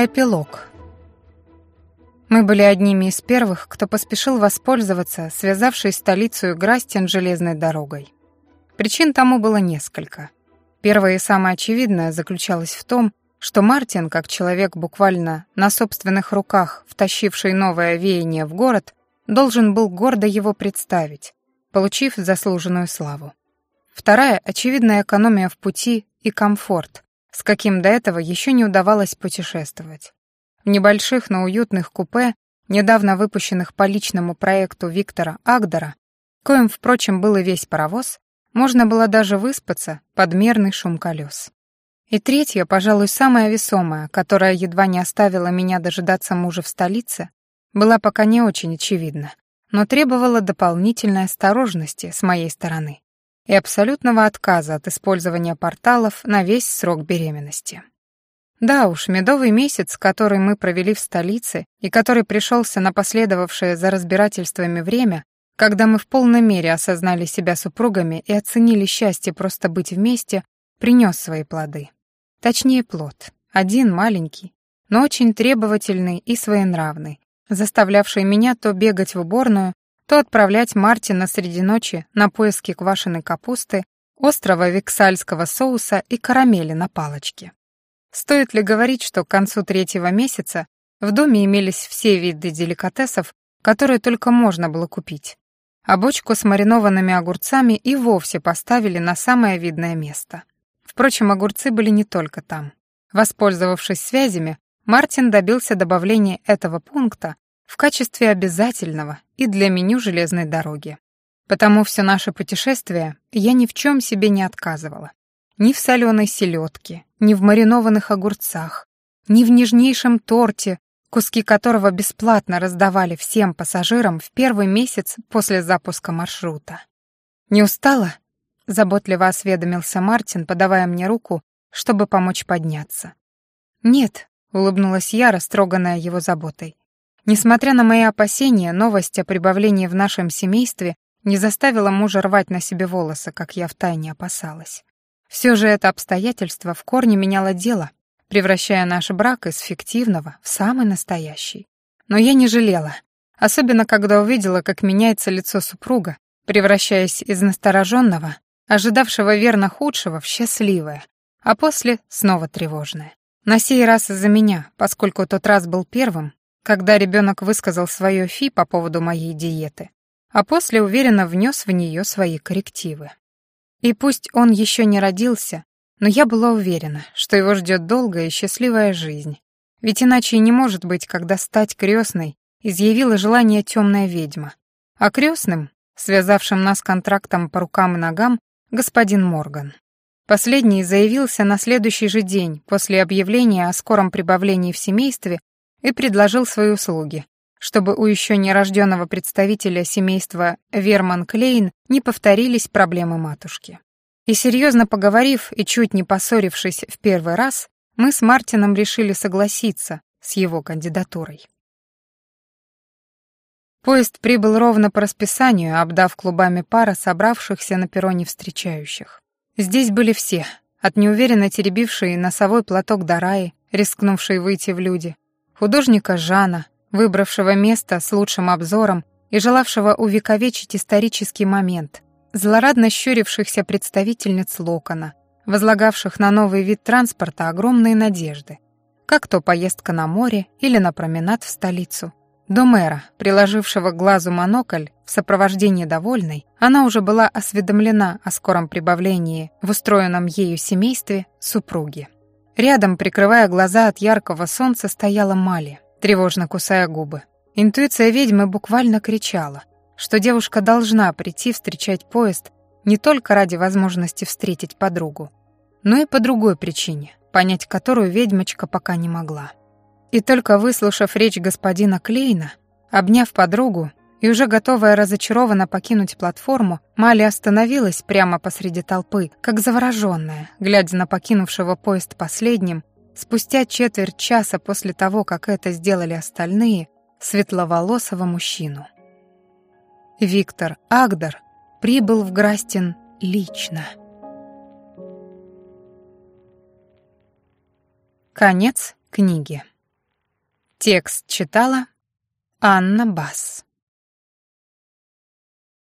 Эпилог. Мы были одними из первых, кто поспешил воспользоваться связавшей столицу Грастин железной дорогой. Причин тому было несколько. Первое и самое очевидное заключалось в том, что Мартин, как человек буквально на собственных руках, втащивший новое веяние в город, должен был гордо его представить, получив заслуженную славу. Вторая — очевидная экономия в пути и комфорт, с каким до этого еще не удавалось путешествовать. В небольших, но уютных купе, недавно выпущенных по личному проекту Виктора Агдера, коим, впрочем, был и весь паровоз, можно было даже выспаться под мерный шум колес. И третья, пожалуй, самая весомая, которая едва не оставила меня дожидаться мужа в столице, была пока не очень очевидна, но требовала дополнительной осторожности с моей стороны и абсолютного отказа от использования порталов на весь срок беременности. Да уж, медовый месяц, который мы провели в столице и который пришелся на последовавшее за разбирательствами время, когда мы в полной мере осознали себя супругами и оценили счастье просто быть вместе, принес свои плоды. Точнее, плод. Один маленький, но очень требовательный и своенравный, заставлявший меня то бегать в уборную, то отправлять Мартина среди ночи на поиски квашеной капусты, острого виксальского соуса и карамели на палочке. Стоит ли говорить, что к концу третьего месяца в доме имелись все виды деликатесов, которые только можно было купить, а бочку с маринованными огурцами и вовсе поставили на самое видное место. Впрочем, огурцы были не только там. Воспользовавшись связями, Мартин добился добавления этого пункта в качестве обязательного и для меню железной дороги. Потому все наше путешествие я ни в чем себе не отказывала. Ни в соленой селедке, ни в маринованных огурцах, ни в нежнейшем торте, куски которого бесплатно раздавали всем пассажирам в первый месяц после запуска маршрута. «Не устала?» — заботливо осведомился Мартин, подавая мне руку, чтобы помочь подняться. «Нет», — улыбнулась я, растроганная его заботой. Несмотря на мои опасения, новость о прибавлении в нашем семействе не заставила мужа рвать на себе волосы, как я втайне опасалась. Все же это обстоятельство в корне меняло дело, превращая наш брак из фиктивного в самый настоящий. Но я не жалела, особенно когда увидела, как меняется лицо супруга, превращаясь из настороженного, ожидавшего верно худшего, в счастливое, а после снова тревожное. На сей раз из-за меня, поскольку тот раз был первым, когда ребенок высказал свое фи по поводу моей диеты, а после уверенно внес в нее свои коррективы. И пусть он еще не родился, но я была уверена, что его ждет долгая и счастливая жизнь. Ведь иначе и не может быть, когда стать крестной изъявила желание темная ведьма. А крестным, связавшим нас контрактом по рукам и ногам, господин Морган. Последний заявился на следующий же день после объявления о скором прибавлении в семействе и предложил свои услуги, чтобы у еще нерожденного представителя семейства Верман Клейн не повторились проблемы матушки. И серьезно поговорив и чуть не поссорившись в первый раз, мы с Мартином решили согласиться с его кандидатурой. Поезд прибыл ровно по расписанию, обдав клубами пара собравшихся на перроне встречающих. Здесь были все, от неуверенно теребившие носовой платок Дараи, рискнувшие выйти в люди, художника Жана, выбравшего место с лучшим обзором и желавшего увековечить исторический момент, злорадно щурившихся представительниц Локона, возлагавших на новый вид транспорта огромные надежды, как то поездка на море или на променад в столицу. До мэра, приложившего к глазу монокль в сопровождении довольной, она уже была осведомлена о скором прибавлении в устроенном ею семействе супруги. Рядом, прикрывая глаза от яркого солнца, стояла Мали, тревожно кусая губы. Интуиция ведьмы буквально кричала, что девушка должна прийти встречать поезд не только ради возможности встретить подругу, но и по другой причине, понять которую ведьмочка пока не могла. И только выслушав речь господина Клейна, обняв подругу, и уже готовая разочарованно покинуть платформу, Мали остановилась прямо посреди толпы, как завороженная, глядя на покинувшего поезд последним, спустя четверть часа после того, как это сделали остальные, светловолосого мужчину. Виктор Агдар прибыл в Грастин лично. Конец книги. Текст читала Анна Бас.